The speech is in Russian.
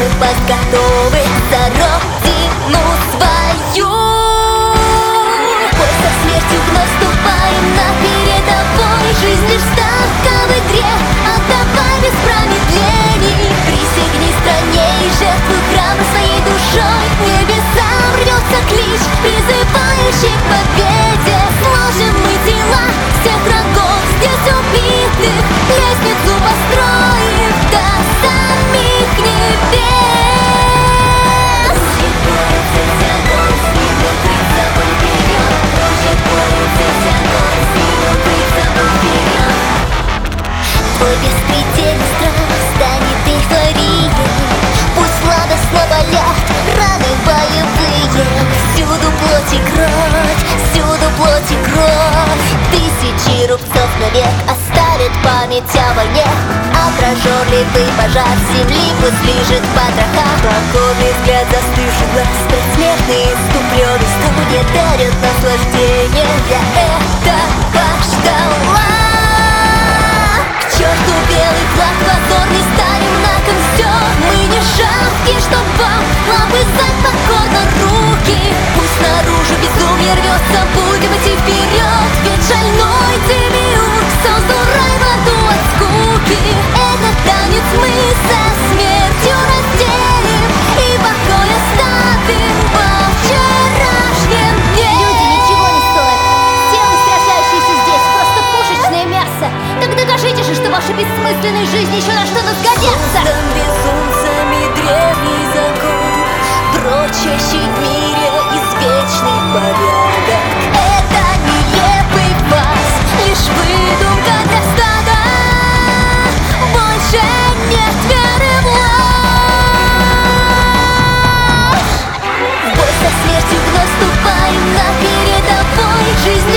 вечных вас готовы за родину свою. Пусть со смертью вновь ступаем на передовой, жизнь лишь ставка в игре, а отдавай без промедлений. Присягни стране и жертвы храм своей душой, небеса рвется клич, призывающий к победе. Тысячи рубцов навек а оставит память о войне Отражен ли ты пожар земли, пусть лежит в потрохах Спокойный взгляд застывший глаз, предсмертный искупленный Стук не дарит наслаждение. для бессмысленной жизни еще на что-то сгодятся Создан безумцами древний закон Прочащий в мире извечный порядок. Это не пас, лишь выдумка для Больше нет веры в ложь. В бой со смертью на передовой. Жизнь